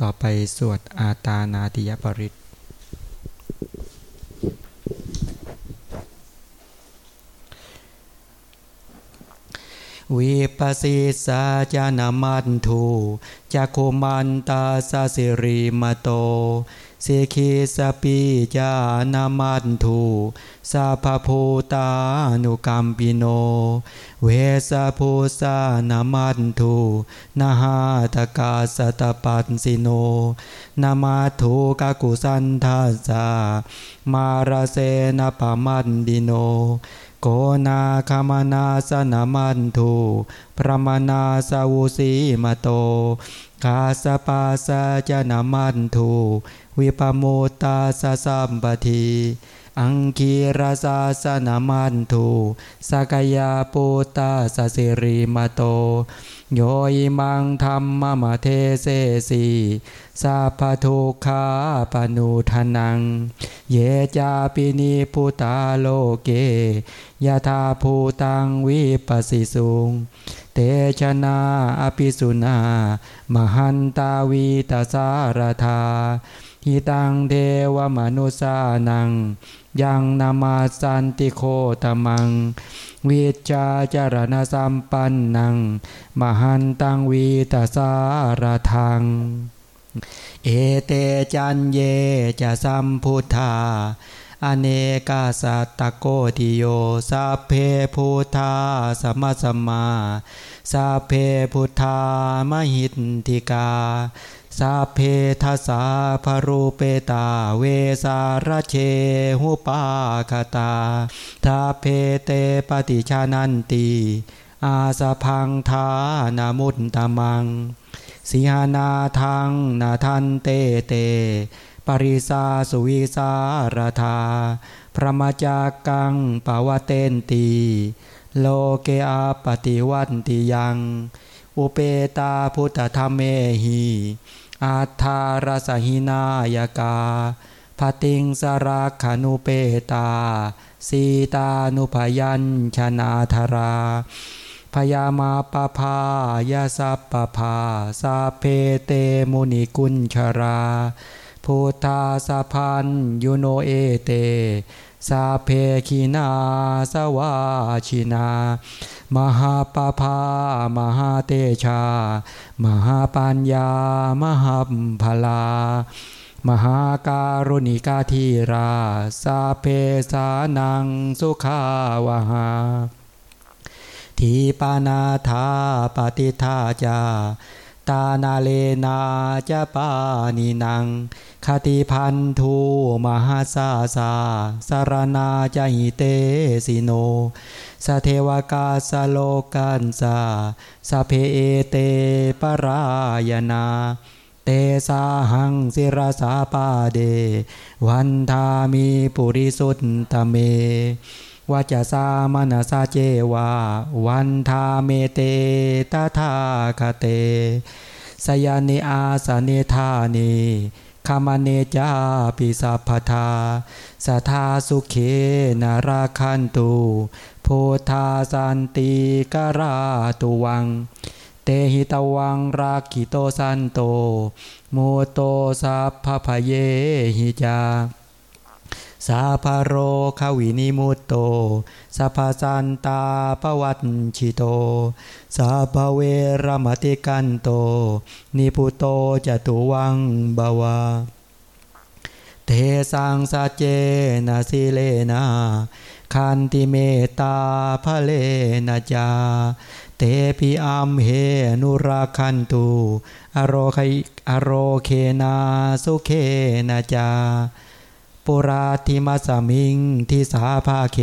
ต่อไปสวดอาตานาติยปริตวิปัสสิสาจานามันทูจักโคมันตาสาสิริมโต เสขีสปีจานามันทูสาภภูตานุกัมปิโน เวสาภูสานามันทูนาหาตกาสตปันสิโน นามาทูกากุสันทาสามาราเซนปามันดิโนโกนาคามนาสนามันทูพระมนาสาวุสีมาโตกาสปาสะจนามันทู วิปโมตาสะสัมปทีอังคีราสาสนามันทูสกยาปูตาสสิริมาโต โยอิมังธรรมมะเทเสสีสาพทุขาปนุทนัง เยจาปินีพุตาโลเกยะธาภูตังวิปัสสิสุง เตชนาอภิสุนามหันตาวีตาสารธาหิตังเทวมนุสานัง ยังนามาสันติโคตมัง วิจาจารณสัมปันนัง มหันตังวีตาสารทัง เอเตจันเยจะสัมพุทธา อเนกาสัตตโกติโยสัพเพพุทธาสมัสมาสัพเพพุทธามหิตติกาสัพเพทัสสะภรูเปตา เวสารเชหุปาคตาทาเพเตปฏิชานันตีอาสพังทานามุตตมังสิหานาทังนาทันเตเต ริสาสุวิสารธา พระมจากังปวเตนตีโลเกอาปฏิวันติยัง อุเปตาพุทธธรรมเมหีอัทธารสหินายกาพติงสรักขานุเปตา สีตานุพยัญชนาธรา พยามาปภายาสัพปภา สาเพเตมุนิกุญชรา พุทธาสะพันยุโนเอเตสาเพคีนาสวาชินา มหาปภามหาเตชา มหาปัญญามหาพลา มหาการุณิกาธีราสาเพสานังสุขาวหาทีปานาธาปฏิทาจา ตานาเลนาจะปานีนังคติพันทูมหาสาสาสารนาจหิเตสิโนสเทวกาสโลกันสาสเพเอเตปรายนาเตสาหังสิรสาปาเด วันทามีปุริสุทธเม วาจาสามนาสาเจวาวันทาเมเตตาทาคเตสยานิอาสเนธานีคามเนจาปิสัพพทาสัทาสุเขนาราคันตุโพธาสันติกราตุวัง เตหิตวังราคิโตสันโต โมโตสัพพพเยหิจา สาพโรขวินิมุตโตสัพสันตาปวัตชิโตสัพเวรมติกันโต นิพุโตจตุวังบาวาเทสังสัจเจนะสิเลนะคันติเมตาภเลนะจาเตปิอัมเหนุราคันตุอโรคอโรเคนาสุเคนะจา ปุราธิมัสมิงทิสาภาเค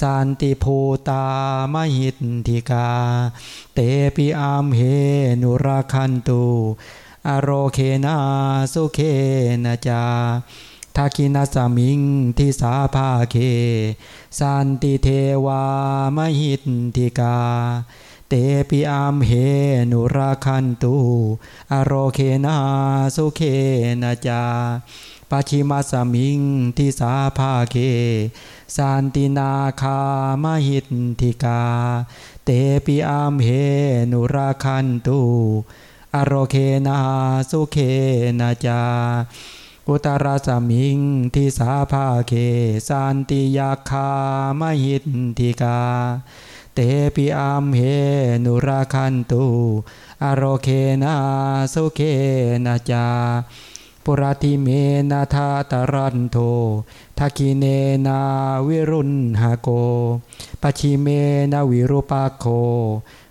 สันติภูตามหิตทิกา เตปิอามเหนุราคันตุอโรเคนาสุเคนะจาทาคินาสมิงทิสาภาเค สันติเทวามหิตทิกา เตปิอามเหนุราคันตุอโรเคนาสุเคนะจาปัชิมาสมิงทิสาภาเคสันตินาคามหิตทิกา เตปิอามเหนุราคันตุอโรเคนาสุเคนาจาอุตราสมิงทิสาภาเคสันติยาคามหิตทิกา เตปิอัมเหนุราคันตุอโรเคนาสุเคนาจาปุราติเมนาทาตรันโททักิเนนาวิรุณหาโกปชิเมนาวิรุปาโค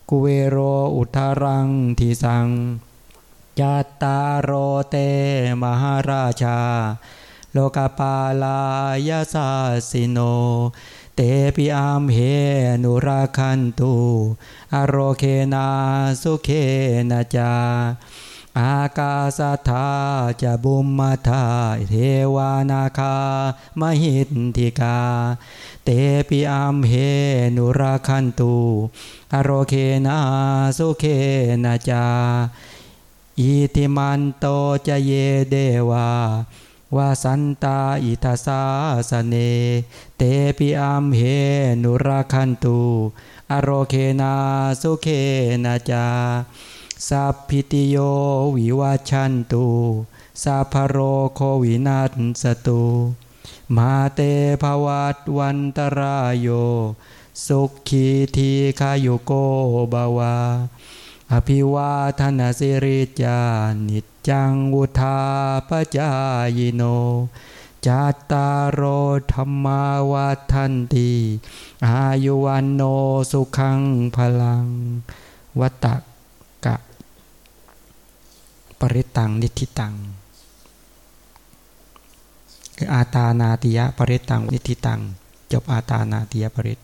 กุเวโรอุทารังทิสังยัตตาโรเตมหาราชา โลกาปาลายาสาสิโน เตปิอัมเหนุราคันตุอโรเคนาสุเคนาจา อากาสธาจะบุมมาธาเทวานาคามหิตทิกา เตปิอัมเหนุราคันตุอโรเคนาสุเคนาจาอิติมันโตจะเยเดวา วาสันตาอิทัสาสเน เตปิอัมเหนุราคันตุอโรเคนาสุเคนาจาสัพพิติโยวิวัชันตุสัพพโรโควินัสสตุมาเตภวัตวันตรายโย สุขีทีขายุโกบาวา อภิวาทนาสิริจานิ จังวุธาปจายโนจัตตารโอธรรมาวัฏันตีอายุวันโนสุขังพลังวัตกะ ปริตังนิทิตังคืออาตานาติยะปริตังนิทิตัง จบอาตานาติยะปริต